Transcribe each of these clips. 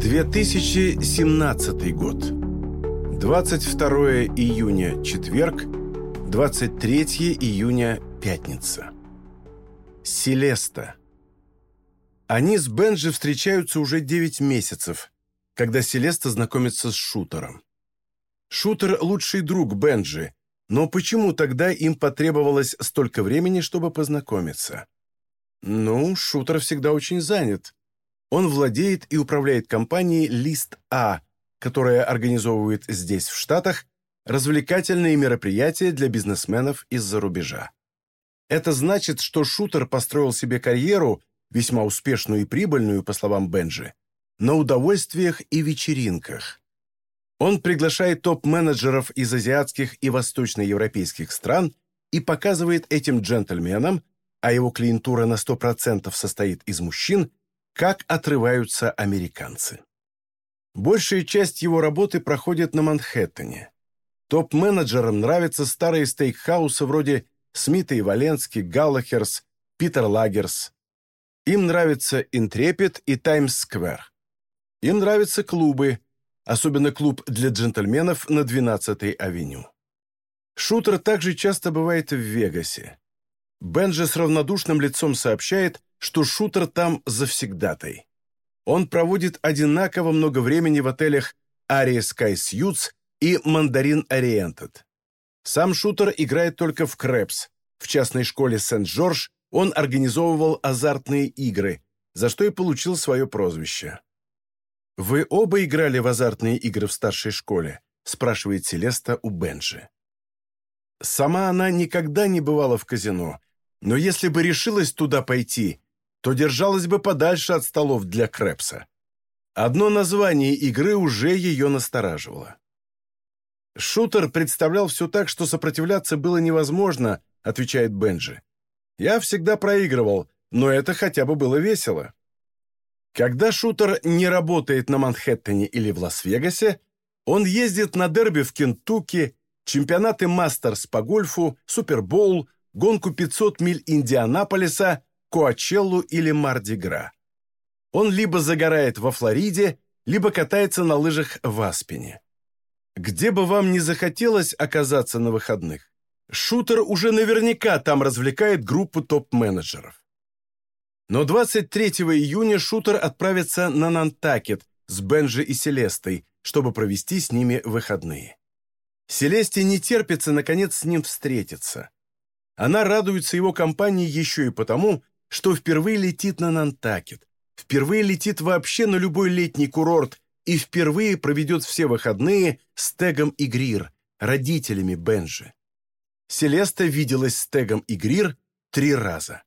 2017 год. 22 июня – четверг, 23 июня – пятница. Селеста. Они с Бенджи встречаются уже 9 месяцев, когда Селеста знакомится с Шутером. Шутер – лучший друг Бенджи, но почему тогда им потребовалось столько времени, чтобы познакомиться? Ну, Шутер всегда очень занят – он владеет и управляет компанией «Лист А», которая организовывает здесь, в Штатах, развлекательные мероприятия для бизнесменов из-за рубежа. Это значит, что шутер построил себе карьеру, весьма успешную и прибыльную, по словам Бенджи, на удовольствиях и вечеринках. Он приглашает топ-менеджеров из азиатских и восточноевропейских стран и показывает этим джентльменам, а его клиентура на 100% состоит из мужчин, как отрываются американцы. Большая часть его работы проходит на Манхэттене. Топ-менеджерам нравятся старые стейкхаусы вроде Смита и Волленски, Gallagher's, Peter Luger's. Им нравится Intrepid и Таймс-сквер. Им нравятся клубы, особенно клуб для джентльменов на 12-й авеню. Шутер также часто бывает в Вегасе. Бенджи с равнодушным лицом сообщает, что шутер там завсегдатай. Он проводит одинаково много времени в отелях Ария Sky Suites и Мандарин Ориентед. Сам шутер играет только в Крэпс. В частной школе Сент-Джордж он организовывал азартные игры, за что и получил свое прозвище. «Вы оба играли в азартные игры в старшей школе?» спрашивает Селеста у Бенджи. Сама она никогда не бывала в казино, но если бы решилась туда пойти, то держалась бы подальше от столов для Крэпса. Одно название игры уже ее настораживало. «Шутер представлял все так, что сопротивляться было невозможно», — отвечает Бенджи. «Я всегда проигрывал, но это хотя бы было весело». Когда шутер не работает на Манхэттене или в Лас-Вегасе, он ездит на дерби в Кентукки, чемпионаты Мастерс по гольфу, Супербоул, гонку 500 миль Индианаполиса Коачеллу или Мардигра. Он либо загорает во Флориде, либо катается на лыжах в Аспене. Где бы вам ни захотелось оказаться на выходных, шутер уже наверняка там развлекает группу топ-менеджеров. Но 23 июня шутер отправится на Нантакет с Бенджи и Селестой, чтобы провести с ними выходные. Селесте не терпится, наконец, с ним встретиться. Она радуется его компании еще и потому, что впервые летит на Нантакет, впервые летит вообще на любой летний курорт и впервые проведет все выходные с Тегом и Грир, родителями Бенжи. Селеста виделась с Тегом и Грир три раза.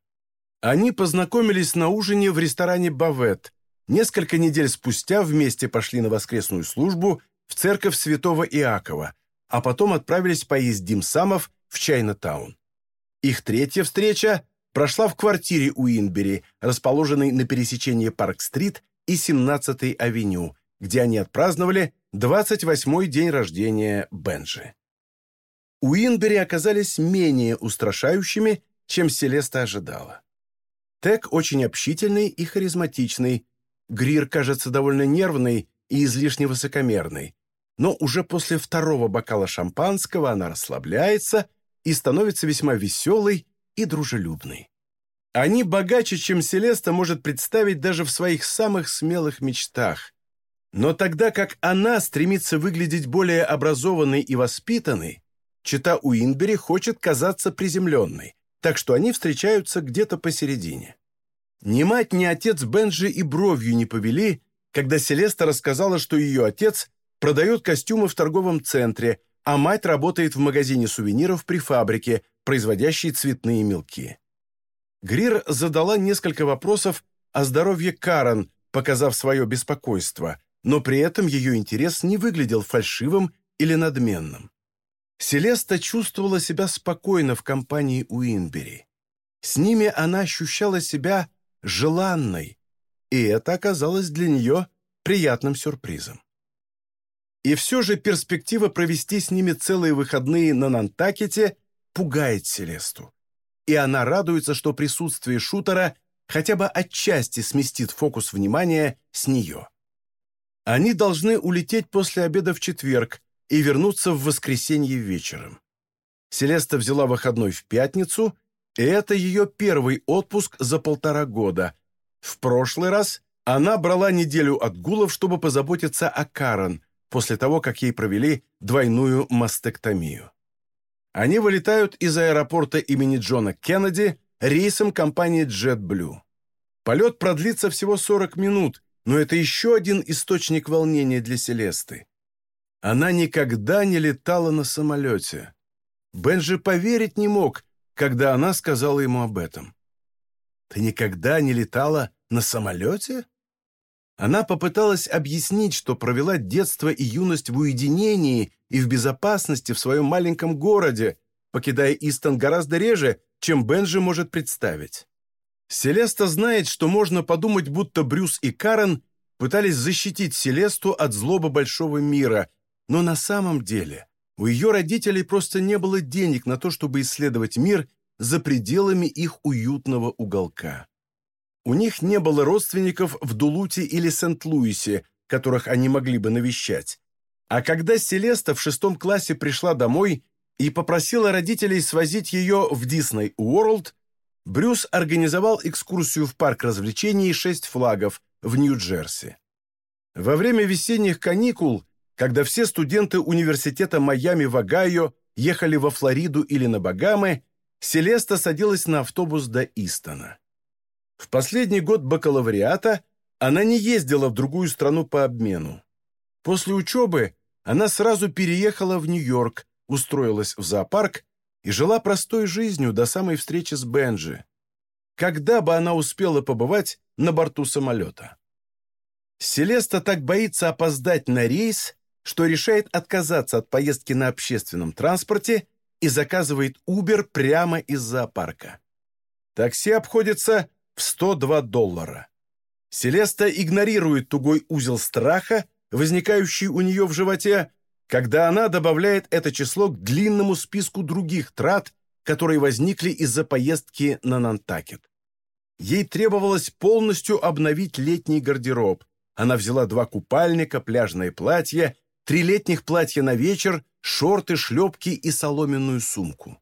Они познакомились на ужине в ресторане «Бавет», несколько недель спустя вместе пошли на воскресную службу в церковь святого Иакова, а потом отправились поесть димсамов в Чайна-таун. Их третья встреча прошла в квартире Уинбери, расположенной на пересечении Парк-стрит и 17-й авеню, где они отпраздновали 28-й день рождения Бенджи. Уинбери оказались менее устрашающими, чем Селеста ожидала. Тек очень общительный и харизматичный, Грир кажется довольно нервный и излишне высокомерный, но уже после второго бокала шампанского она расслабляется и становится весьма веселой и дружелюбный. Они богаче, чем Селеста может представить даже в своих самых смелых мечтах. Но тогда как она стремится выглядеть более образованной и воспитанной, чита Уинбери хочет казаться приземленной, так что они встречаются где-то посередине. Ни мать, ни отец Бенджи и бровью не повели, когда Селеста рассказала, что ее отец продает костюмы в торговом центре, а мать работает в магазине сувениров при фабрике, производящей цветные мелки. Грир задала несколько вопросов о здоровье Карен, показав свое беспокойство, но при этом ее интерес не выглядел фальшивым или надменным. Селеста чувствовала себя спокойно в компании Уинбери. С ними она ощущала себя желанной, и это оказалось для нее приятным сюрпризом. И все же перспектива провести с ними целые выходные на Нантакете пугает Селесту. И она радуется, что присутствие шутера хотя бы отчасти сместит фокус внимания с нее. Они должны улететь после обеда в четверг и вернуться в воскресенье вечером. Селеста взяла выходной в пятницу, и это ее первый отпуск за полтора года. В прошлый раз она брала неделю отгулов, чтобы позаботиться о Карен, после того, как ей провели двойную мастектомию. Они вылетают из аэропорта имени Джона Кеннеди рейсом компании JetBlue. Полет продлится всего 40 минут, но это еще один источник волнения для Селесты. Она никогда не летала на самолете. Бенджи поверить не мог, когда она сказала ему об этом. «Ты никогда не летала на самолете?» Она попыталась объяснить, что провела детство и юность в уединении и в безопасности в своем маленьком городе, покидая Истон гораздо реже, чем Бенджи может представить. Селеста знает, что можно подумать, будто Брюс и Карен пытались защитить Селесту от злобы большого мира, но на самом деле у ее родителей просто не было денег на то, чтобы исследовать мир за пределами их уютного уголка. У них не было родственников в Дулуте или Сент-Луисе, которых они могли бы навещать. А когда Селеста в шестом классе пришла домой и попросила родителей свозить ее в Дисней Уорлд, Брюс организовал экскурсию в парк развлечений «Шесть флагов» в Нью-Джерси. Во время весенних каникул, когда все студенты университета Майами в Огайо ехали во Флориду или на Багамы, Селеста садилась на автобус до Истона. В последний год бакалавриата она не ездила в другую страну по обмену. После учебы она сразу переехала в Нью-Йорк, устроилась в зоопарк и жила простой жизнью до самой встречи с Бенджи. Когда бы она успела побывать на борту самолета? Селеста так боится опоздать на рейс, что решает отказаться от поездки на общественном транспорте и заказывает Uber прямо из зоопарка. Такси обходится в 102 доллара. Селеста игнорирует тугой узел страха, возникающий у нее в животе, когда она добавляет это число к длинному списку других трат, которые возникли из-за поездки на Нантакет. Ей требовалось полностью обновить летний гардероб. Она взяла два купальника, пляжное платье, три летних платья на вечер, шорты, шлепки и соломенную сумку.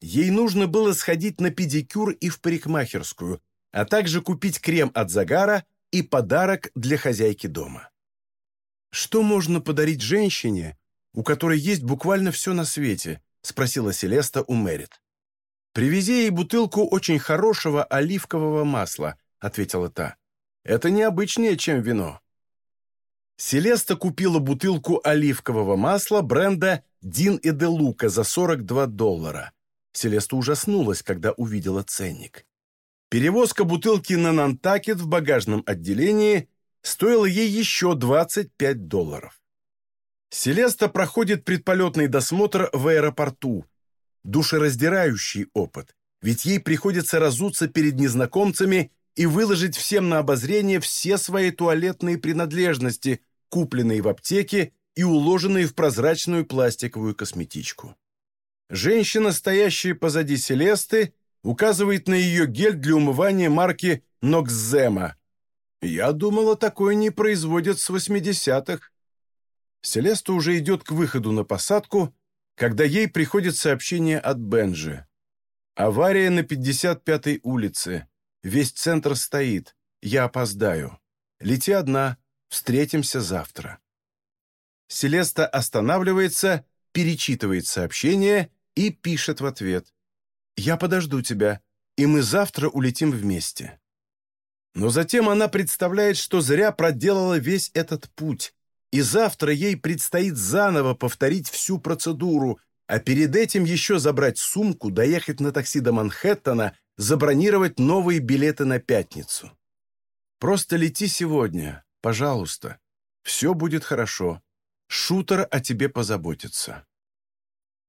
Ей нужно было сходить на педикюр и в парикмахерскую, а также купить крем от загара и подарок для хозяйки дома. «Что можно подарить женщине, у которой есть буквально все на свете?» — спросила Селеста у Мэрит. «Привези ей бутылку очень хорошего оливкового масла», — ответила та. «Это необычнее, чем вино». Селеста купила бутылку оливкового масла бренда «Дин и де Лука» за 42 доллара. Селеста ужаснулась, когда увидела ценник. Перевозка бутылки на Нантакет в багажном отделении стоила ей еще 25 долларов. Селеста проходит предполетный досмотр в аэропорту. Душераздирающий опыт, ведь ей приходится разуться перед незнакомцами и выложить всем на обозрение все свои туалетные принадлежности, купленные в аптеке и уложенные в прозрачную пластиковую косметичку. Женщина, стоящая позади Селесты, указывает на ее гель для умывания марки «Нокзема». Я думала, такое не производят с 80-х. Селеста уже идет к выходу на посадку, когда ей приходит сообщение от Бенджи. «Авария на 55-й улице. Весь центр стоит. Я опоздаю. Лети одна. Встретимся завтра». Селеста останавливается, перечитывает сообщение и пишет в ответ. «Я подожду тебя, и мы завтра улетим вместе». Но затем она представляет, что зря проделала весь этот путь, и завтра ей предстоит заново повторить всю процедуру, а перед этим еще забрать сумку, доехать на такси до Манхэттена, забронировать новые билеты на пятницу. Просто лети сегодня, пожалуйста. Все будет хорошо. Шутер о тебе позаботится.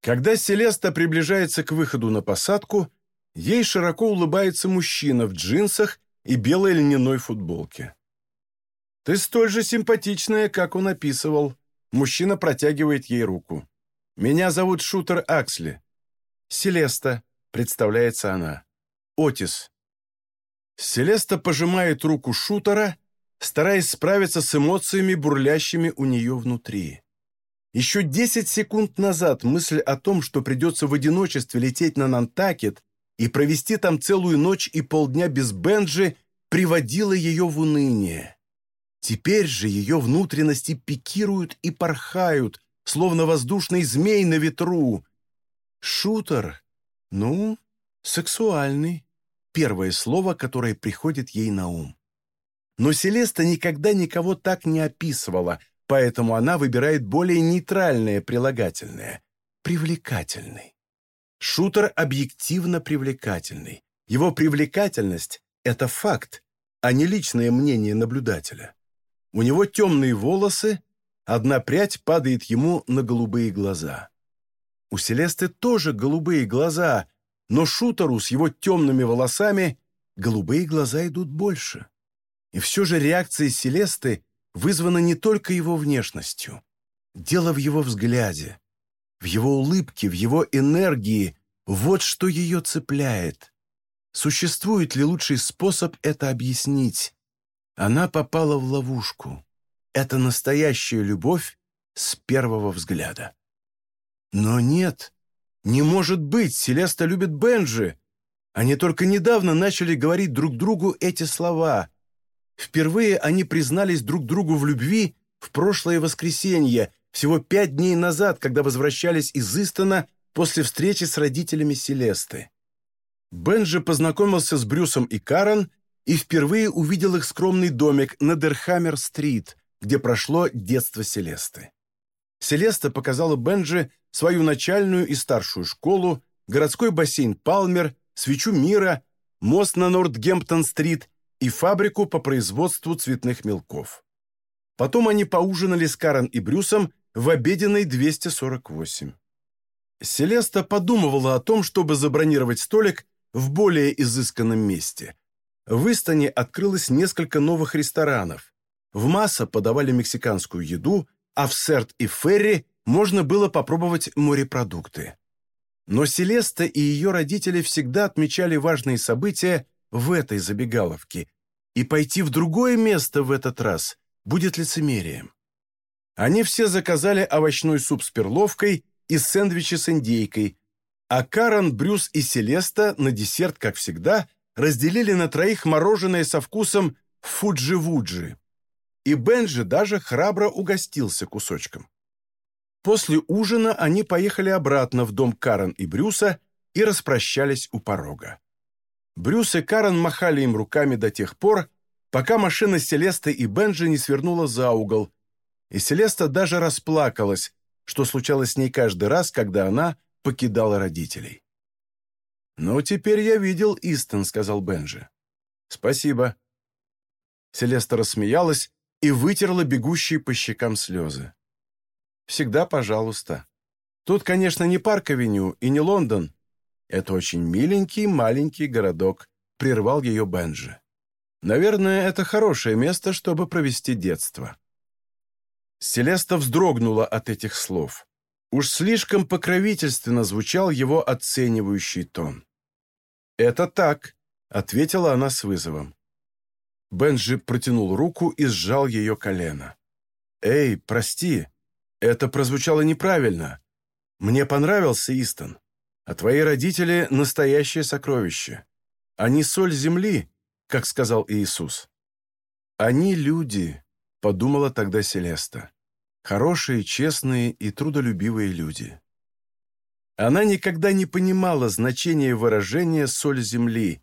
Когда Селеста приближается к выходу на посадку, ей широко улыбается мужчина в джинсах и белой льняной футболке. «Ты столь же симпатичная, как он описывал». Мужчина протягивает ей руку. «Меня зовут Шутер Аксли». «Селеста», — представляется она. «Отис». Селеста пожимает руку Шутера стараясь справиться с эмоциями, бурлящими у нее внутри. Еще 10 секунд назад мысль о том, что придется в одиночестве лететь на Нантакет и провести там целую ночь и полдня без Бенджи, приводила ее в уныние. Теперь же ее внутренности пикируют и порхают, словно воздушный змей на ветру. Шутер, ну, сексуальный. Первое слово, которое приходит ей на ум. Но Селеста никогда никого так не описывала, поэтому она выбирает более нейтральное прилагательное – привлекательный. Шутер объективно привлекательный. Его привлекательность – это факт, а не личное мнение наблюдателя. У него темные волосы, одна прядь падает ему на голубые глаза. У Селесты тоже голубые глаза, но Шутеру с его темными волосами голубые глаза идут больше. И все же реакция Селесты вызвана не только его внешностью. Дело в его взгляде, в его улыбке, в его энергии. Вот что ее цепляет. Существует ли лучший способ это объяснить? Она попала в ловушку. Это настоящая любовь с первого взгляда. Но нет, не может быть, Селеста любит Бенджи. Они только недавно начали говорить друг другу эти слова. Впервые они признались друг другу в любви в прошлое воскресенье, всего пять дней назад, когда возвращались из Истона после встречи с родителями Селесты. Бенджи познакомился с Брюсом и Карен и впервые увидел их скромный домик на Дерхаммер-стрит, где прошло детство Селесты. Селеста показала Бенджи свою начальную и старшую школу, городской бассейн Палмер, свечу мира, мост на Нортгемптон-стрит и фабрику по производству цветных мелков. Потом они поужинали с Карен и Брюсом в обеденной 248. Селеста подумывала о том, чтобы забронировать столик в более изысканном месте. В Истоне открылось несколько новых ресторанов. В Масса подавали мексиканскую еду, а в Серт и Ферри можно было попробовать морепродукты. Но Селеста и ее родители всегда отмечали важные события в этой забегаловке, и пойти в другое место в этот раз будет лицемерием. Они все заказали овощной суп с перловкой и сэндвичи с индейкой, а Карен, Брюс и Селеста на десерт, как всегда, разделили на троих мороженое со вкусом фуджи-вуджи. И Бенджи даже храбро угостился кусочком. После ужина они поехали обратно в дом Карен и Брюса и распрощались у порога. Брюс и Карен махали им руками до тех пор, пока машина Селесты и Бенджи не свернула за угол, и Селеста даже расплакалась, что случалось с ней каждый раз, когда она покидала родителей. «Ну, теперь я видел Истон», — сказал Бенджи. «Спасибо». Селеста рассмеялась и вытерла бегущие по щекам слезы. «Всегда пожалуйста. Тут, конечно, не парк-авеню и не Лондон. Это очень миленький маленький городок», — прервал ее Бенджи. «Наверное, это хорошее место, чтобы провести детство». Селеста вздрогнула от этих слов. Уж слишком покровительственно звучал его оценивающий тон. «Это так», — ответила она с вызовом. Бенджи протянул руку и сжал ее колено. «Эй, прости, это прозвучало неправильно. Мне понравился Истон, а твои родители — настоящее сокровище. Они соль земли, как сказал Иисус. Они люди», — подумала тогда Селеста. Хорошие, честные и трудолюбивые люди. Она никогда не понимала значения выражения «соль земли»,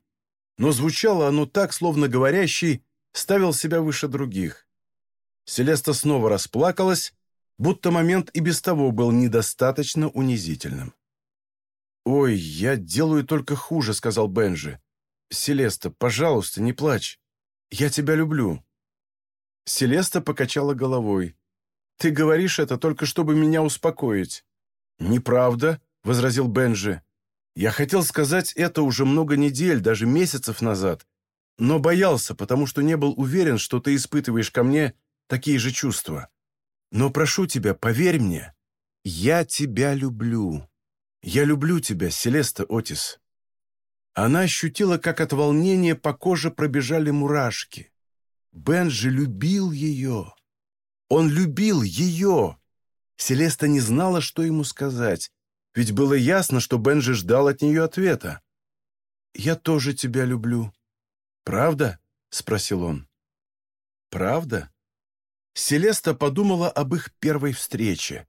но звучало оно так, словно говорящий ставил себя выше других. Селеста снова расплакалась, будто момент и без того был недостаточно унизительным. «Ой, я делаю только хуже», — сказал Бенджи. «Селеста, пожалуйста, не плачь. Я тебя люблю». Селеста покачала головой. Ты говоришь это только, чтобы меня успокоить». «Неправда», — возразил Бенджи. «Я хотел сказать это уже много недель, даже месяцев назад, но боялся, потому что не был уверен, что ты испытываешь ко мне такие же чувства. Но прошу тебя, поверь мне, я тебя люблю. Я люблю тебя, Селеста Отис». Она ощутила, как от волнения по коже пробежали мурашки. Бенджи любил ее. Он любил ее. Селеста не знала, что ему сказать, ведь было ясно, что Бенджи ждал от нее ответа. «Я тоже тебя люблю». «Правда?» — спросил он. «Правда?» Селеста подумала об их первой встрече.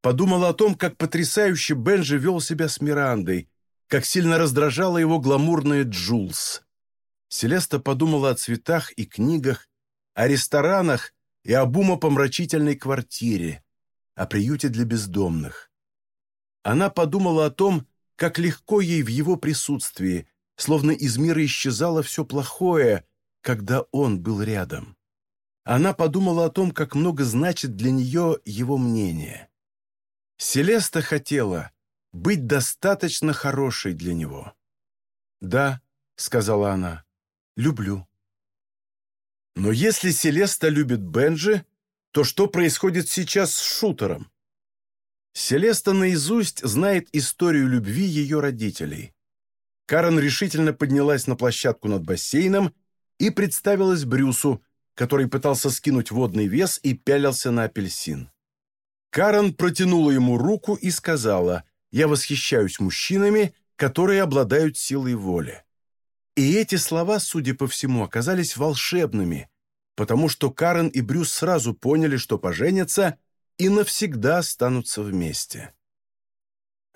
Подумала о том, как потрясающе Бенджи вел себя с Мирандой, как сильно раздражала его гламурная Джулс. Селеста подумала о цветах и книгах, о ресторанах и об умопомрачительной квартире, о приюте для бездомных. Она подумала о том, как легко ей в его присутствии, словно из мира исчезало все плохое, когда он был рядом. Она подумала о том, как много значит для нее его мнение. Селеста хотела быть достаточно хорошей для него. «Да», — сказала она, — «люблю». Но если Селеста любит Бенджи, то что происходит сейчас с шутером? Селеста наизусть знает историю любви ее родителей. Карен решительно поднялась на площадку над бассейном и представилась Брюсу, который пытался скинуть водный вес и пялился на апельсин. Карен протянула ему руку и сказала, «Я восхищаюсь мужчинами, которые обладают силой воли». И эти слова, судя по всему, оказались волшебными, потому что Карен и Брюс сразу поняли, что поженятся и навсегда останутся вместе.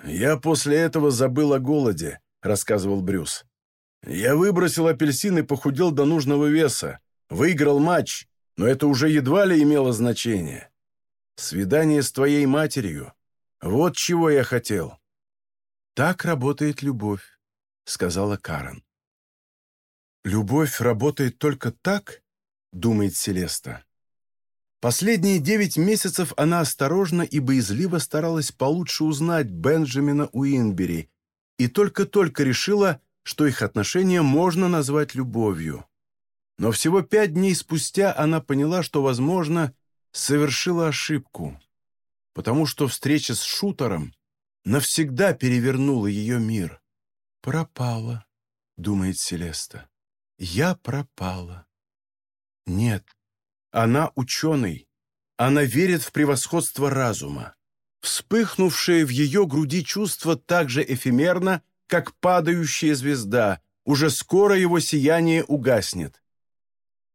«Я после этого забыл о голоде», — рассказывал Брюс. «Я выбросил апельсин и похудел до нужного веса, выиграл матч, но это уже едва ли имело значение. Свидание с твоей матерью. Вот чего я хотел». «Так работает любовь», — сказала Карен. «Любовь работает только так?» — думает Селеста. Последние девять месяцев она осторожно и боязливо старалась получше узнать Бенджамина Уинбери и только-только решила, что их отношения можно назвать любовью. Но всего пять дней спустя она поняла, что, возможно, совершила ошибку, потому что встреча с шутером навсегда перевернула ее мир. «Пропала», — думает Селеста. «Я пропала». Нет, она ученый. Она верит в превосходство разума. Вспыхнувшее в ее груди чувство так же эфемерно, как падающая звезда. Уже скоро его сияние угаснет.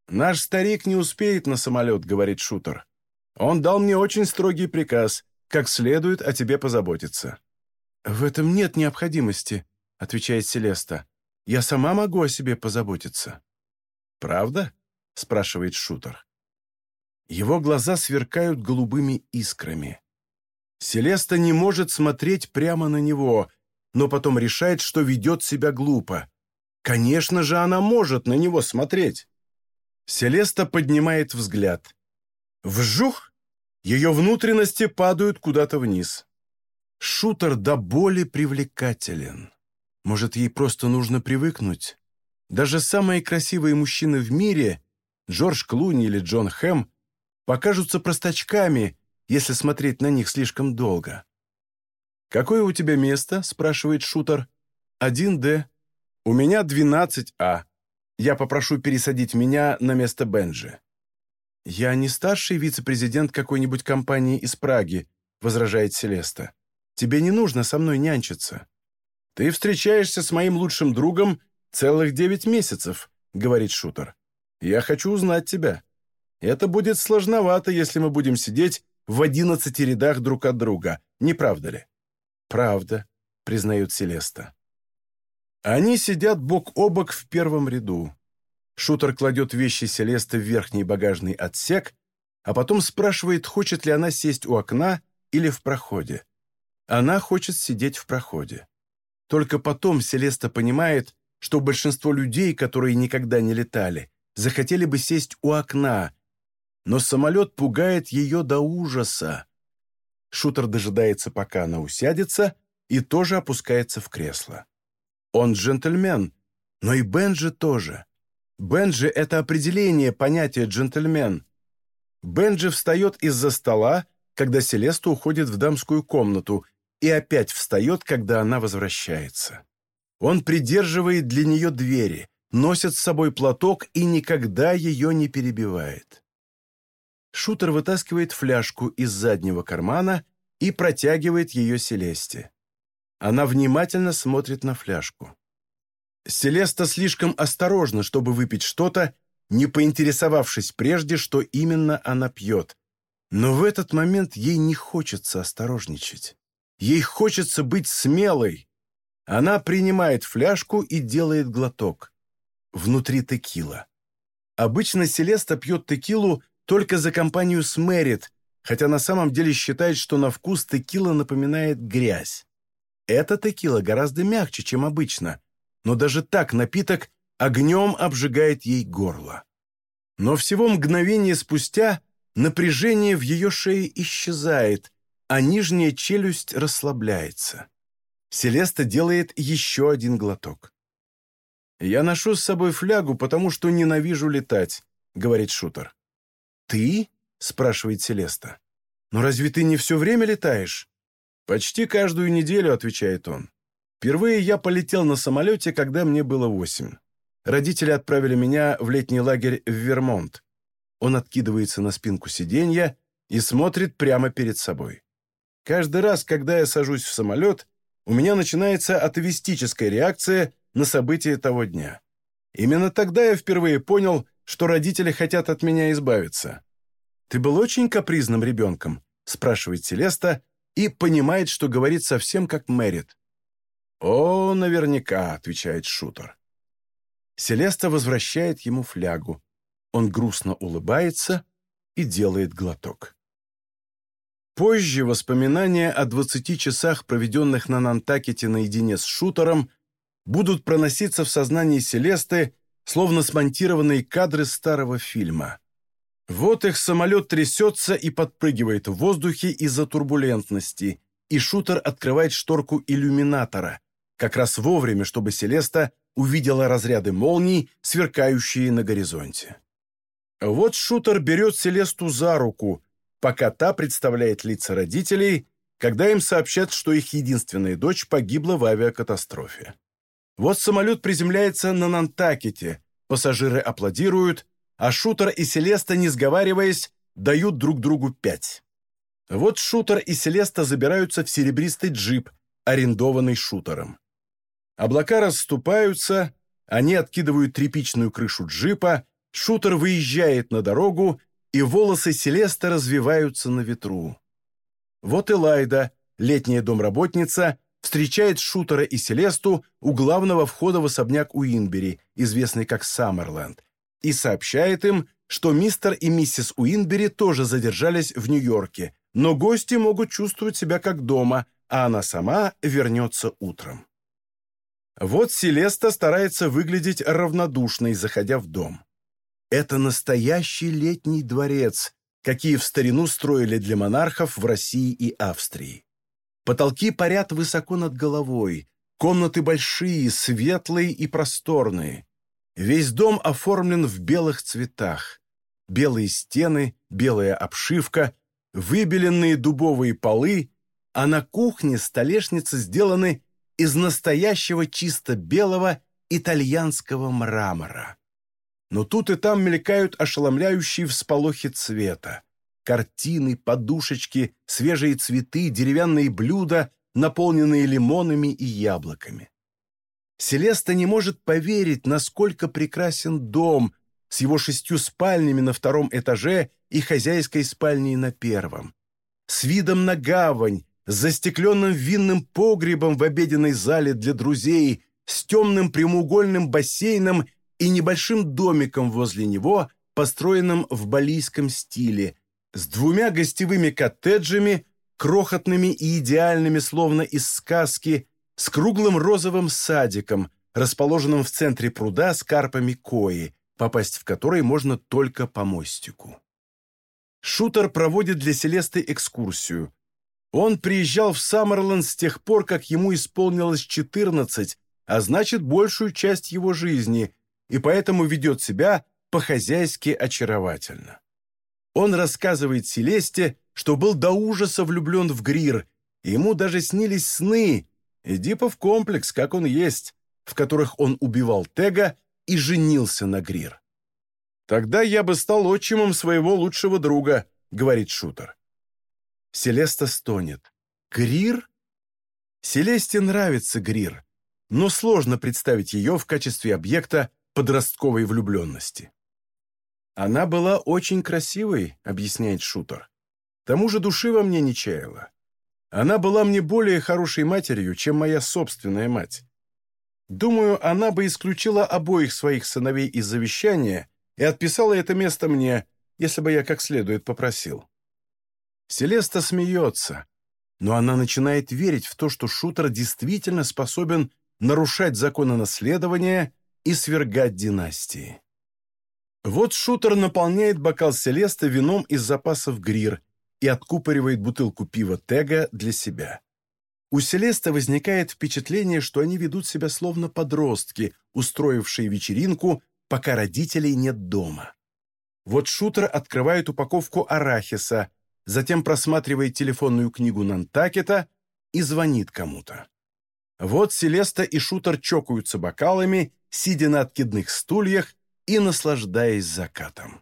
«Наш старик не успеет на самолет», — говорит шутер. «Он дал мне очень строгий приказ, как следует о тебе позаботиться». «В этом нет необходимости», — отвечает Селеста. «Я сама могу о себе позаботиться». «Правда?» — спрашивает шутер. Его глаза сверкают голубыми искрами. Селеста не может смотреть прямо на него, но потом решает, что ведет себя глупо. Конечно же, она может на него смотреть. Селеста поднимает взгляд. Вжух! Ее внутренности падают куда-то вниз. Шутер до боли привлекателен. Может, ей просто нужно привыкнуть? Даже самые красивые мужчины в мире, Джордж Клуни или Джон Хэм, покажутся простачками, если смотреть на них слишком долго. «Какое у тебя место?» – спрашивает шутер. «Один Д. У меня 12А. Я попрошу пересадить меня на место Бенджи». «Я не старший вице-президент какой-нибудь компании из Праги», – возражает Селеста. «Тебе не нужно со мной нянчиться». «Ты встречаешься с моим лучшим другом целых девять месяцев», — говорит шутер. «Я хочу узнать тебя. Это будет сложновато, если мы будем сидеть в одиннадцати рядах друг от друга, не правда ли?» «Правда», — признает Селеста. Они сидят бок о бок в первом ряду. Шутер кладет вещи Селесты в верхний багажный отсек, а потом спрашивает, хочет ли она сесть у окна или в проходе. Она хочет сидеть в проходе. Только потом Селеста понимает, что большинство людей, которые никогда не летали, захотели бы сесть у окна, но самолет пугает ее до ужаса. Шутер дожидается, пока она усядется, и тоже опускается в кресло. Он джентльмен, но и Бенджи тоже. Бенджи — это определение понятия джентльмен. Бенджи встает из-за стола, когда Селеста уходит в дамскую комнату, и опять встает, когда она возвращается. Он придерживает для нее двери, носит с собой платок и никогда ее не перебивает. Шутер вытаскивает фляжку из заднего кармана и протягивает ее Селесте. Она внимательно смотрит на фляжку. Селеста слишком осторожна, чтобы выпить что-то, не поинтересовавшись прежде, что именно она пьет. Но в этот момент ей не хочется осторожничать. Ей хочется быть смелой. Она принимает фляжку и делает глоток. Внутри текила. Обычно Селеста пьет текилу только за компанию с Мэрит, хотя на самом деле считает, что на вкус текила напоминает грязь. Эта текила гораздо мягче, чем обычно, но даже так напиток огнем обжигает ей горло. Но всего мгновение спустя напряжение в ее шее исчезает, а нижняя челюсть расслабляется. Селеста делает еще один глоток. «Я ношу с собой флягу, потому что ненавижу летать», — говорит Шутер. «Ты?» — спрашивает Селеста. «Но разве ты не все время летаешь?» «Почти каждую неделю», — отвечает он. «Впервые я полетел на самолете, когда мне было восемь. Родители отправили меня в летний лагерь в Вермонт. Он откидывается на спинку сиденья и смотрит прямо перед собой. Каждый раз, когда я сажусь в самолет, у меня начинается атовистическая реакция на события того дня. Именно тогда я впервые понял, что родители хотят от меня избавиться. «Ты был очень капризным ребенком?» – спрашивает Селеста и понимает, что говорит совсем как Мэрит. «О, наверняка», – отвечает Шутер. Селеста возвращает ему флягу. Он грустно улыбается и делает глоток. Позже воспоминания о 20 часах, проведенных на Нантакете наедине с Шутером, будут проноситься в сознании Селесты, словно смонтированные кадры старого фильма. Вот их самолет трясется и подпрыгивает в воздухе из-за турбулентности, и шутер открывает шторку иллюминатора, как раз вовремя, чтобы Селеста увидела разряды молний, сверкающие на горизонте. Вот шутер берет Селесту за руку, пока та представляет лица родителей, когда им сообщат, что их единственная дочь погибла в авиакатастрофе. Вот самолет приземляется на Нантакете, пассажиры аплодируют, а Шутер и Селеста, не сговариваясь, дают друг другу пять. Вот Шутер и Селеста забираются в серебристый джип, арендованный Шутером. Облака расступаются, они откидывают тряпичную крышу джипа, Шутер выезжает на дорогу, и волосы Селеста развиваются на ветру. Вот и Лайда, летняя домработница, встречает Шутера и Селесту у главного входа в особняк Уинбери, известный как Саммерленд, и сообщает им, что мистер и миссис Уинбери тоже задержались в Нью-Йорке, но гости могут чувствовать себя как дома, а она сама вернется утром. Вот Селеста старается выглядеть равнодушной, заходя в дом. Это настоящий летний дворец, какие в старину строили для монархов в России и Австрии. Потолки парят высоко над головой, комнаты большие, светлые и просторные. Весь дом оформлен в белых цветах. Белые стены, белая обшивка, выбеленные дубовые полы, а на кухне столешницы сделаны из настоящего чисто белого итальянского мрамора. Но тут и там мелькают ошеломляющие всполохи цвета. Картины, подушечки, свежие цветы, деревянные блюда, наполненные лимонами и яблоками. Селеста не может поверить, насколько прекрасен дом с его шестью спальнями на втором этаже и хозяйской спальней на первом. С видом на гавань, с застекленным винным погребом в обеденной зале для друзей, с темным прямоугольным бассейном и небольшим домиком возле него, построенным в балийском стиле, с двумя гостевыми коттеджами, крохотными и идеальными, словно из сказки, с круглым розовым садиком, расположенным в центре пруда с карпами кои, попасть в который можно только по мостику. Шутер проводит для Селесты экскурсию. Он приезжал в Саммерленд с тех пор, как ему исполнилось 14, а значит, большую часть его жизни, и поэтому ведет себя по-хозяйски очаровательно. Он рассказывает Селесте, что был до ужаса влюблен в Грир, и ему даже снились сны, Эдипов комплекс, как он есть, в которых он убивал Тега и женился на Грир. «Тогда я бы стал отчимом своего лучшего друга», — говорит шутер. Селеста стонет. «Грир?» Селесте нравится Грир, но сложно представить ее в качестве объекта подростковой влюбленности. «Она была очень красивой», — объясняет шутер. «К тому же души во мне не чаяла. Она была мне более хорошей матерью, чем моя собственная мать. Думаю, она бы исключила обоих своих сыновей из завещания и отписала это место мне, если бы я как следует попросил. Селеста смеется, но она начинает верить в то, что шутер действительно способен нарушать законы наследования и свергать династии. Вот шутер наполняет бокал Селеста вином из запасов Грир и откупоривает бутылку пива Тега для себя. У Селеста возникает впечатление, что они ведут себя словно подростки, устроившие вечеринку, пока родителей нет дома. Вот шутер открывает упаковку арахиса, затем просматривает телефонную книгу Нантакета и звонит кому-то. Вот Селеста и шутер чокаются бокалами, сидя на откидных стульях и наслаждаясь закатом.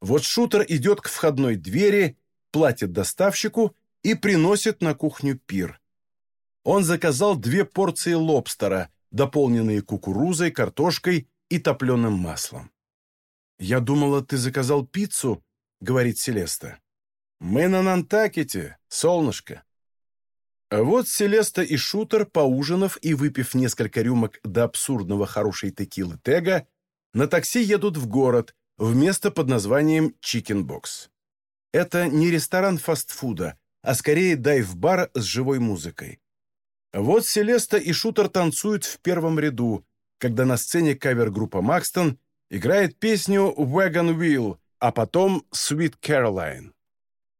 Вот шутер идет к входной двери, платит доставщику и приносит на кухню пир. Он заказал две порции лобстера, дополненные кукурузой, картошкой и топленым маслом. «Я думала, ты заказал пиццу», — говорит Селеста. «Мы на Нантакете, солнышко». Вот Селеста и Шутер, поужинав и выпив несколько рюмок до абсурдного хорошей текилы Тега, на такси едут в город, в место под названием Chicken Box. Это не ресторан фастфуда, а скорее дайв-бар с живой музыкой. Вот Селеста и Шутер танцуют в первом ряду, когда на сцене кавер-группа «Maxxtone» играет песню «Wagon Wheel», а потом «Sweet Caroline».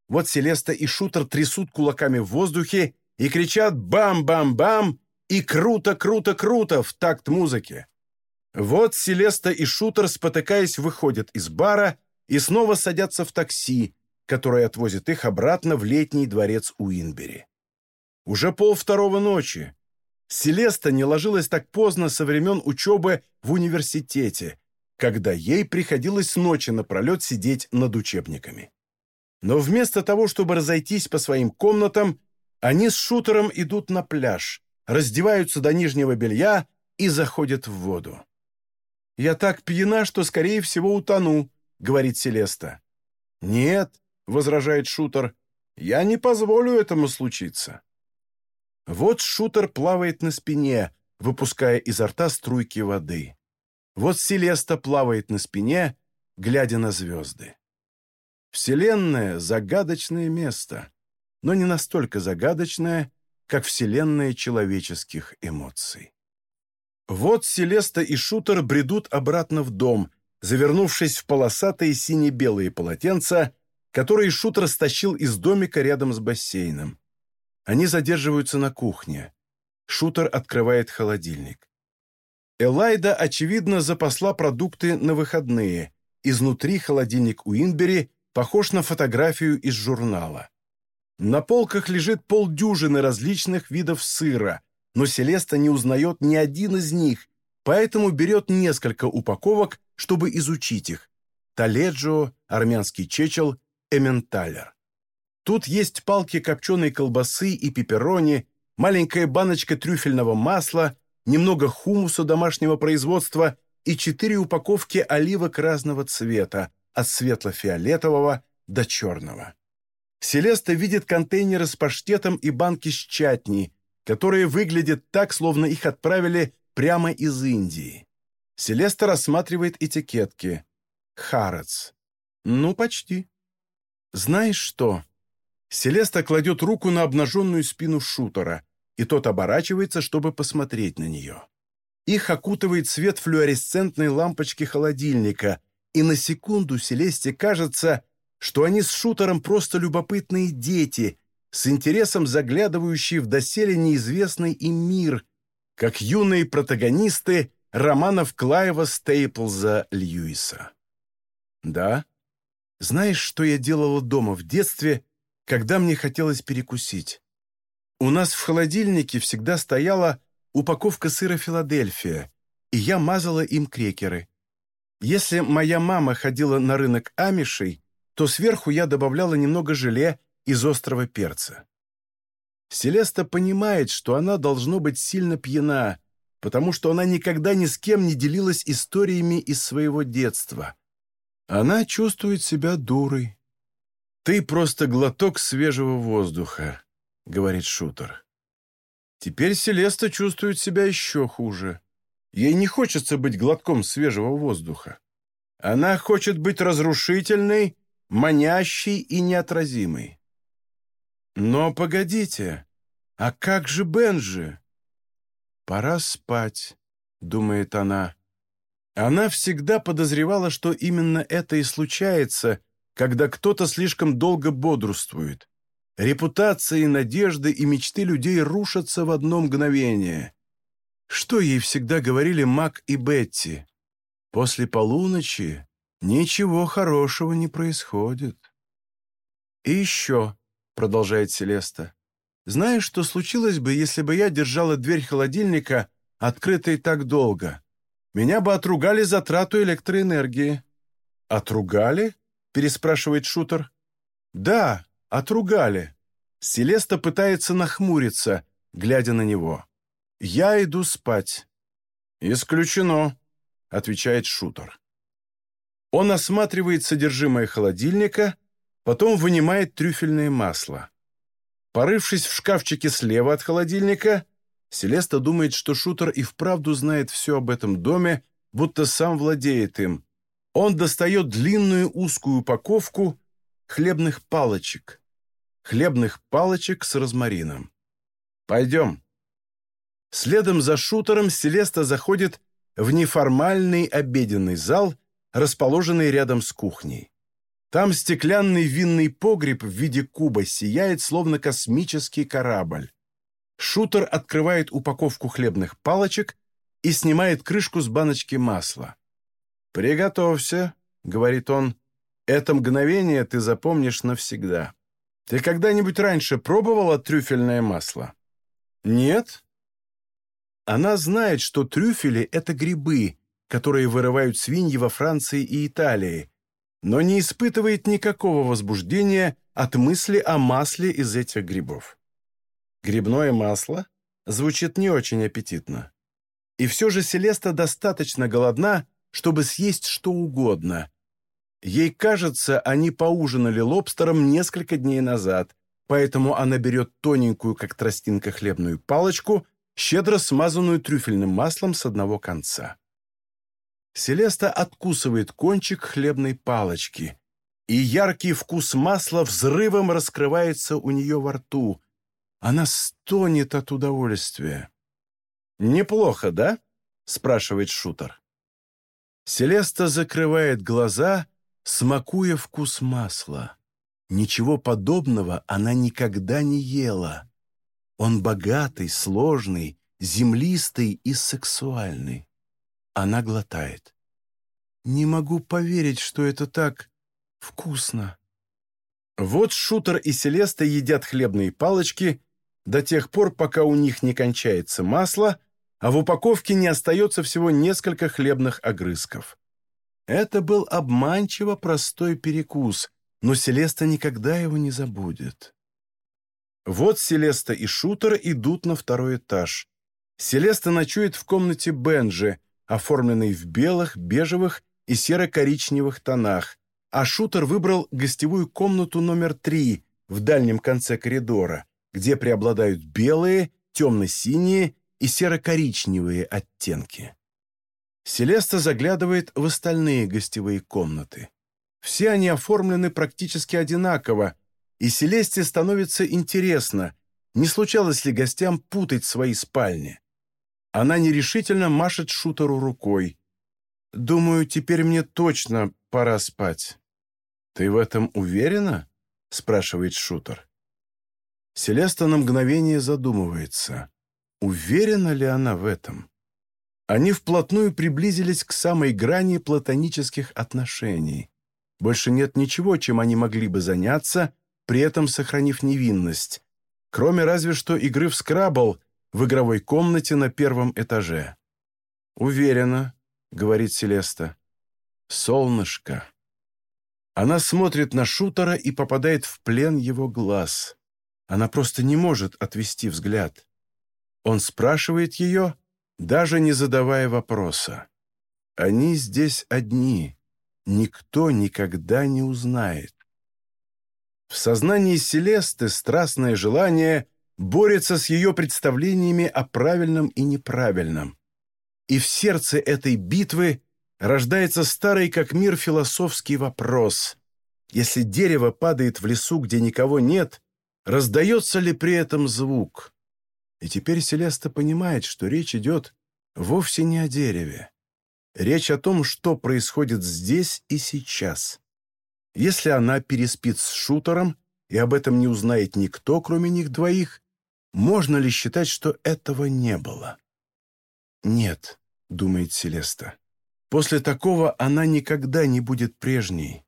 Вот Селеста и Шутер трясут кулаками в воздухе и кричат «Бам-бам-бам!» и «Круто-круто-круто!» в такт музыки. Вот Селеста и Шутер, спотыкаясь, выходят из бара и снова садятся в такси, которое отвозит их обратно в летний дворец Уинбери. Уже пол второго ночи. Селеста не ложилась так поздно со времен учебы в университете, когда ей приходилось ночи напролет сидеть над учебниками. Но вместо того, чтобы разойтись по своим комнатам, они с шутером идут на пляж, раздеваются до нижнего белья и заходят в воду. «Я так пьяна, что, скорее всего, утону», — говорит Селеста. «Нет», — возражает шутер, — «я не позволю этому случиться». Вот шутер плавает на спине, выпуская изо рта струйки воды. Вот Селеста плавает на спине, глядя на звезды. Вселенная — загадочное место, но не настолько загадочное, как вселенная человеческих эмоций. Вот Селеста и Шутер бредут обратно в дом, завернувшись в полосатые сине-белые полотенца, которые Шутер стащил из домика рядом с бассейном. Они задерживаются на кухне. Шутер открывает холодильник. Элайда, очевидно, запасла продукты на выходные. Изнутри холодильник Уинбери похож на фотографию из журнала. На полках лежит полдюжины различных видов сыра, но Селеста не узнает ни один из них, поэтому берет несколько упаковок, чтобы изучить их. Таледжо, армянский чечел, эменталер. Тут есть палки копченой колбасы и пепперони, маленькая баночка трюфельного масла, немного хумуса домашнего производства и четыре упаковки оливок разного цвета, от светло-фиолетового до черного. Селеста видит контейнеры с паштетом и банки с чатни, которые выглядят так, словно их отправили прямо из Индии. Селеста рассматривает этикетки. Харец. Ну, почти. Знаешь что? Селеста кладет руку на обнаженную спину шутера, и тот оборачивается, чтобы посмотреть на нее. Их окутывает свет флуоресцентной лампочки холодильника, и на секунду Селесте кажется, что они с шутером просто любопытные дети, с интересом заглядывающие в доселе неизвестный им мир, как юные протагонисты романов Клайва Стейплза Льюиса. Да, знаешь, что я делала дома в детстве, когда мне хотелось перекусить. У нас в холодильнике всегда стояла упаковка сыра «Филадельфия», и я мазала им крекеры. Если моя мама ходила на рынок амишей, то сверху я добавляла немного желе из острого перца. Селеста понимает, что она должно быть сильно пьяна, потому что она никогда ни с кем не делилась историями из своего детства. Она чувствует себя дурой. «Ты просто глоток свежего воздуха», — говорит шутер. Теперь Селеста чувствует себя еще хуже. Ей не хочется быть глотком свежего воздуха. Она хочет быть разрушительной, манящей и неотразимой. Но погодите, а как же Бенджи? «Пора спать», — думает она. Она всегда подозревала, что именно это и случается, когда кто-то слишком долго бодрствует. Репутации, надежды и мечты людей рушатся в одно мгновение. Что ей всегда говорили Мак и Бетти? После полуночи ничего хорошего не происходит. «И еще», — продолжает Селеста, знаешь, что случилось бы, если бы я держала дверь холодильника открытой так долго? Меня бы отругали за трату электроэнергии». «Отругали?» — переспрашивает шутер. «Да, отругали». Селеста пытается нахмуриться, глядя на него. «Я иду спать». «Исключено», — отвечает шутер. Он осматривает содержимое холодильника, потом вынимает трюфельное масло. Порывшись в шкафчике слева от холодильника, Селеста думает, что шутер и вправду знает все об этом доме, будто сам владеет им. Он достает длинную узкую упаковку хлебных палочек. Хлебных палочек с розмарином. «Пойдем». Следом за шутером Селеста заходит в неформальный обеденный зал, расположенный рядом с кухней. Там стеклянный винный погреб в виде куба сияет, словно космический корабль. Шутер открывает упаковку хлебных палочек и снимает крышку с баночки масла. «Приготовься», — говорит он, — «это мгновение ты запомнишь навсегда. Ты когда-нибудь раньше пробовала трюфельное масло?» «Нет?» Она знает, что трюфели — это грибы, которые вырывают свиньи во Франции и Италии, но не испытывает никакого возбуждения от мысли о масле из этих грибов. Грибное масло звучит не очень аппетитно. И все же Селеста достаточно голодна, чтобы съесть что угодно. Ей кажется, они поужинали лобстером несколько дней назад, поэтому она берет тоненькую, как тростинка, хлебную палочку, щедро смазанную трюфельным маслом с одного конца. Селеста откусывает кончик хлебной палочки, и яркий вкус масла взрывом раскрывается у нее во рту. Она стонет от удовольствия. «Неплохо, да?» — спрашивает шутер. Селеста закрывает глаза, смакуя вкус масла. Ничего подобного она никогда не ела. Он богатый, сложный, землистый и сексуальный. Она глотает. «Не могу поверить, что это так вкусно». Вот Шутер и Селеста едят хлебные палочки до тех пор, пока у них не кончается масло, а в упаковке не остается всего несколько хлебных огрызков. Это был обманчиво простой перекус, но Селеста никогда его не забудет. Вот Селеста и Шутер идут на второй этаж. Селеста ночует в комнате Бенджи — оформленный в белых, бежевых и серо-коричневых тонах, а шутер выбрал гостевую комнату номер три в дальнем конце коридора, где преобладают белые, темно-синие и серо-коричневые оттенки. Селеста заглядывает в остальные гостевые комнаты. Все они оформлены практически одинаково, и Селесте становится интересно, не случалось ли гостям путать свои спальни. Она нерешительно машет шутеру рукой. «Думаю, теперь мне точно пора спать». «Ты в этом уверена?» — спрашивает шутер. Селеста на мгновение задумывается. Уверена ли она в этом? Они вплотную приблизились к самой грани платонических отношений. Больше нет ничего, чем они могли бы заняться, при этом сохранив невинность, кроме разве что игры в скрабл в игровой комнате на первом этаже. «Уверена», — говорит Селеста. «Солнышко». Она смотрит на шутера и попадает в плен его глаз. Она просто не может отвести взгляд. Он спрашивает ее, даже не задавая вопроса. Они здесь одни. Никто никогда не узнает. В сознании Селесты страстное желание борется с ее представлениями о правильном и неправильном. И в сердце этой битвы рождается старый как мир философский вопрос. Если дерево падает в лесу, где никого нет, раздается ли при этом звук? И теперь Селеста понимает, что речь идет вовсе не о дереве. Речь о том, что происходит здесь и сейчас. Если она переспит с шутером, и об этом не узнает никто, кроме них двоих, можно ли считать, что этого не было? «Нет», — думает Селеста. «После такого она никогда не будет прежней».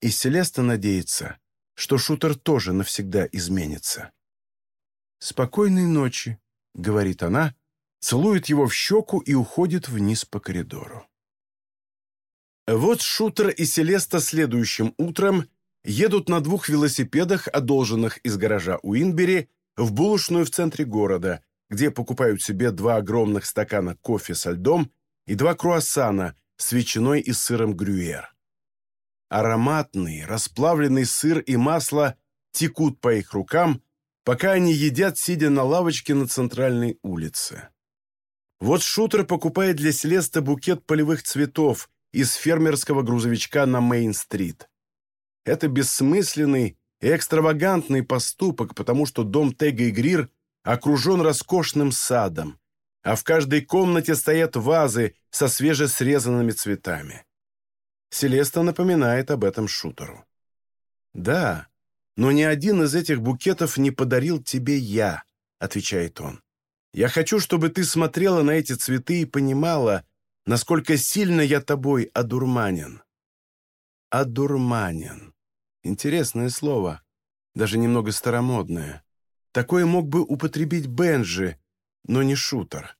И Селеста надеется, что шутер тоже навсегда изменится. «Спокойной ночи», — говорит она, целует его в щеку и уходит вниз по коридору. Вот Шутер и Селеста следующим утром едут на двух велосипедах, одолженных из гаража Уинбери, в булочную в центре города, где покупают себе два огромных стакана кофе со льдом и два круассана с ветчиной и сыром грюйер. Ароматный, расплавленный сыр и масло текут по их рукам, пока они едят, сидя на лавочке на центральной улице. Вот Шутер покупает для Селеста букет полевых цветов из фермерского грузовичка на Мейн-стрит. Это бессмысленный экстравагантный поступок, потому что дом Тега и Грир окружен роскошным садом, а в каждой комнате стоят вазы со свежесрезанными цветами. Селеста напоминает об этом Шутеру. «Да, но ни один из этих букетов не подарил тебе я», — отвечает он. Я хочу, чтобы ты смотрела на эти цветы и понимала, насколько сильно я тобой одурманен». «Одурманен». Интересное слово, даже немного старомодное. Такое мог бы употребить Бенджи, но не Шутер.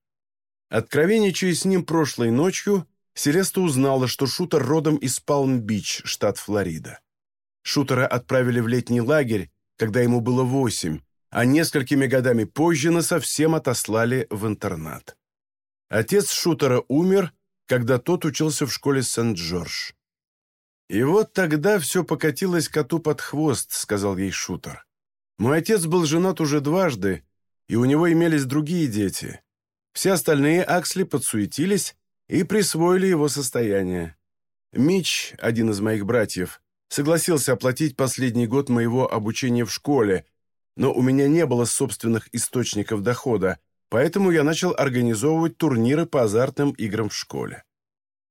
Откровенничая с ним прошлой ночью, Селеста узнала, что Шутер родом из Палм-Бич, штат Флорида. Шутера отправили в летний лагерь, когда ему было восемь, а несколькими годами позже насовсем отослали в интернат. Отец Шутера умер, когда тот учился в школе Сент-Джордж. «И вот тогда все покатилось коту под хвост», — сказал ей Шутер. «Мой отец был женат уже дважды, и у него имелись другие дети. Все остальные Аксли подсуетились и присвоили его состояние. Мич, один из моих братьев, согласился оплатить последний год моего обучения в школе, но у меня не было собственных источников дохода, поэтому я начал организовывать турниры по азартным играм в школе.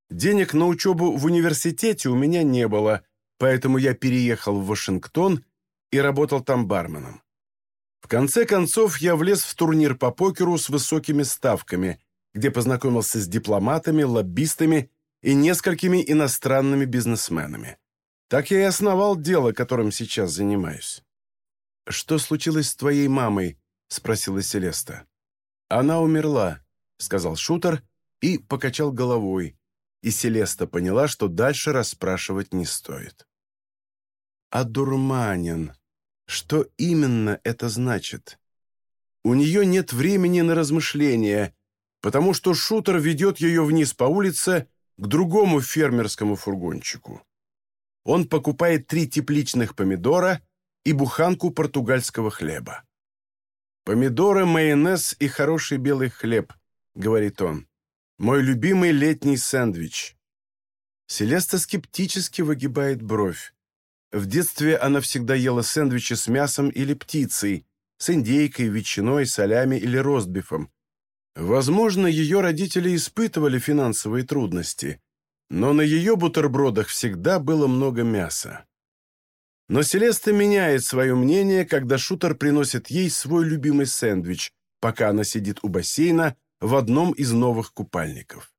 Денег на учебу в университете у меня не было, поэтому я переехал в Вашингтон и работал там барменом. В конце концов, я влез в турнир по покеру с высокими ставками, где познакомился с дипломатами, лоббистами и несколькими иностранными бизнесменами. Так я и основал дело, которым сейчас занимаюсь. «Что случилось с твоей мамой?» — спросила Селеста. «Она умерла», — сказал Шутер и покачал головой, и Селеста поняла, что дальше расспрашивать не стоит. «Адурманин. Что именно это значит?» У нее нет времени на размышления, потому что Шутер ведет ее вниз по улице к другому фермерскому фургончику. Он покупает три тепличных помидора и буханку португальского хлеба. «Помидоры, майонез и хороший белый хлеб», — говорит он. «Мой любимый летний сэндвич». Селеста скептически выгибает бровь. В детстве она всегда ела сэндвичи с мясом или птицей, с индейкой, ветчиной, солями или ростбифом. Возможно, ее родители испытывали финансовые трудности, но на ее бутербродах всегда было много мяса. Но Селеста меняет свое мнение, когда шутер приносит ей свой любимый сэндвич, пока она сидит у бассейна в одном из новых купальников.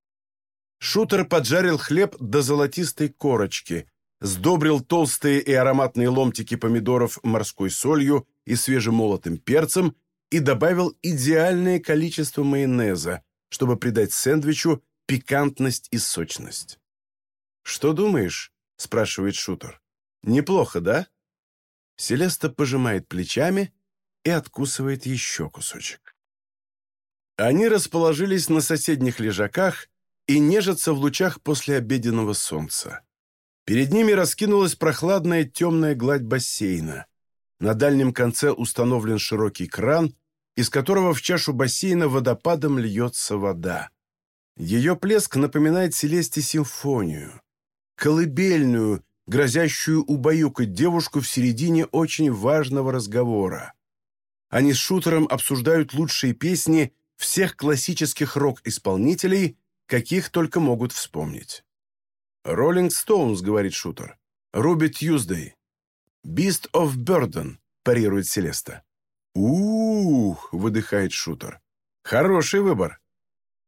Шутер поджарил хлеб до золотистой корочки, сдобрил толстые и ароматные ломтики помидоров морской солью и свежемолотым перцем и добавил идеальное количество майонеза, чтобы придать сэндвичу пикантность и сочность. «Что думаешь?» — спрашивает шутер. «Неплохо, да?» Селеста пожимает плечами и откусывает еще кусочек. Они расположились на соседних лежаках и нежатся в лучах после обеденного солнца. Перед ними раскинулась прохладная темная гладь бассейна. На дальнем конце установлен широкий кран, из которого в чашу бассейна водопадом льется вода. Ее плеск напоминает Селесте симфонию. Колыбельную, грозящую убаюкать девушку в середине очень важного разговора. Они с шутером обсуждают лучшие песни всех классических рок-исполнителей, каких только могут вспомнить. «Роллинг Стоунс», — говорит шутер. «Руби Тьюздей». «Beast of Burden», — парирует Селеста. «Ух!» — выдыхает шутер. «Хороший выбор».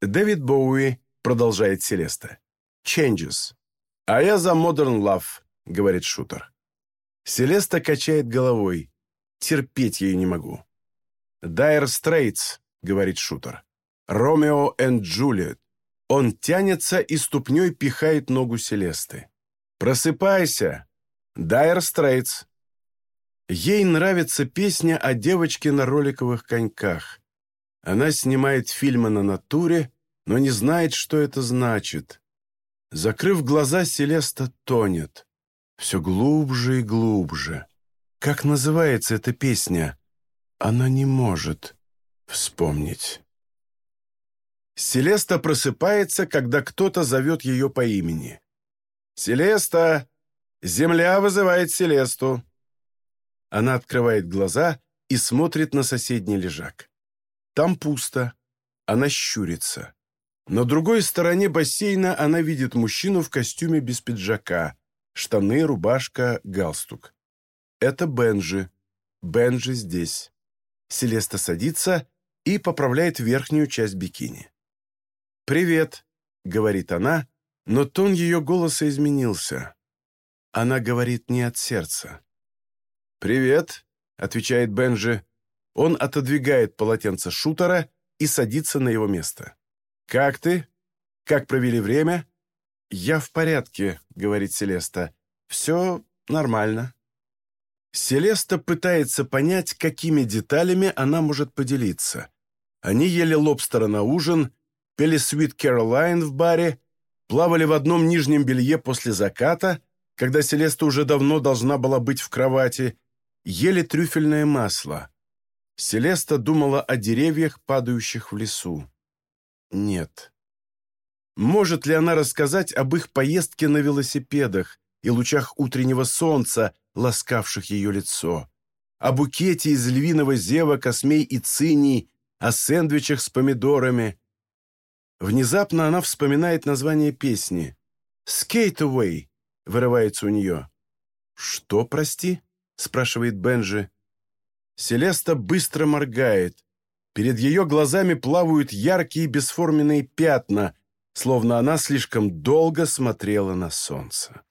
«Дэвид Боуи», — продолжает Селеста. «Changes». «А я за Modern Love», — говорит шутер. Селеста качает головой. Терпеть ее не могу. «Dire Straits», — говорит шутер. «Ромео и Джульет». Он тянется и ступней пихает ногу Селесты. «Просыпайся! Dire Straits!» Ей нравится песня о девочке на роликовых коньках. Она снимает фильмы на натуре, но не знает, что это значит. Закрыв глаза, Селеста тонет. Все глубже и глубже. Как называется эта песня? Она не может вспомнить. Селеста просыпается, когда кто-то зовет ее по имени. «Селеста! Земля вызывает Селесту!» Она открывает глаза и смотрит на соседний лежак. Там пусто. Она щурится. На другой стороне бассейна она видит мужчину в костюме без пиджака. Штаны, рубашка, галстук. Это Бенджи. Бенджи здесь. Селеста садится и поправляет верхнюю часть бикини. «Привет», — говорит она, но тон ее голоса изменился. Она говорит не от сердца. «Привет», — отвечает Бенджи. Он отодвигает полотенце шутера и садится на его место. «Как ты? Как провели время?» «Я в порядке», — говорит Селеста. «Все нормально». Селеста пытается понять, какими деталями она может поделиться. Они ели лобстера на ужин, пели «Sweet Caroline» в баре, плавали в одном нижнем белье после заката, когда Селеста уже давно должна была быть в кровати, ели трюфельное масло. Селеста думала о деревьях, падающих в лесу. Нет. Может ли она рассказать об их поездке на велосипедах и лучах утреннего солнца, ласкавших ее лицо? О букете из львиного зева, космей и цинии, о сэндвичах с помидорами, Внезапно она вспоминает название песни. «Skate Away» вырывается у нее. «Что, прости?» — спрашивает Бенджи. Селеста быстро моргает. Перед ее глазами плавают яркие бесформенные пятна, словно она слишком долго смотрела на солнце.